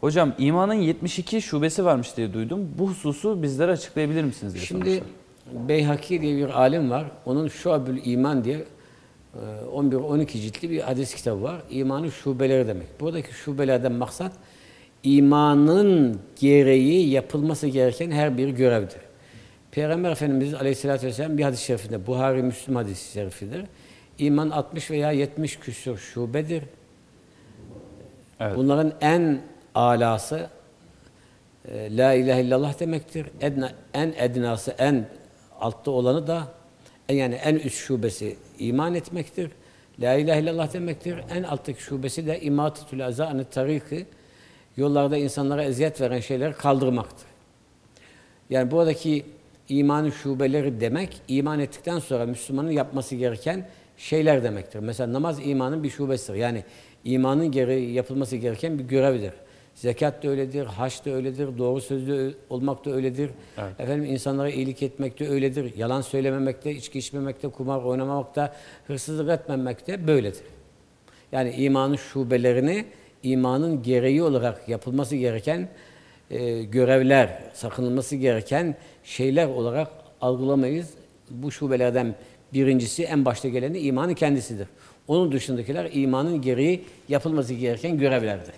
Hocam imanın 72 şubesi varmış diye duydum. Bu hususu bizlere açıklayabilir misiniz diye Şimdi sormuşlar. Beyhaki diye bir alim var. Onun Şuabül İman diye e, 11-12 ciltli bir hadis kitabı var. İmanın şubeleri demek. Buradaki şubelerden maksat imanın gereği yapılması gereken her bir görevdir. Peygamber Efendimiz Aleyhisselatü Vesselam bir hadis-i şerifinde, Buhari Müslüm hadis-i şerifidir. İman 60 veya 70 küsur şubedir. Evet. Bunların en alası e, La ilahe illallah demektir. Edna, en ednası, en altta olanı da en- yani en üst şubesi iman etmektir. La ilahe illallah demektir. En alttaki şubesi de imatetül azâ tariki yollarda insanlara eziyet veren şeyleri kaldırmaktır. Yani buradaki imanın şubeleri demek, iman ettikten sonra Müslümanın yapması gereken şeyler demektir. Mesela namaz imanın bir şubesidir. Yani imanın gereği yapılması gereken bir görevdir. Zekat da öyledir, haç da öyledir, doğru sözlü olmak da öyledir. Evet. Efendim insanlara iyilik etmek de öyledir. Yalan söylememek de, içki içmemek de, kumar oynamamak da, hırsızlık etmemek de böyledir. Yani imanın şubelerini imanın gereği olarak yapılması gereken e, görevler, sakınılması gereken şeyler olarak algılamayız. Bu şubelerden birincisi en başta geleni imanın kendisidir. Onun dışındakiler imanın gereği yapılması gereken görevlerdir.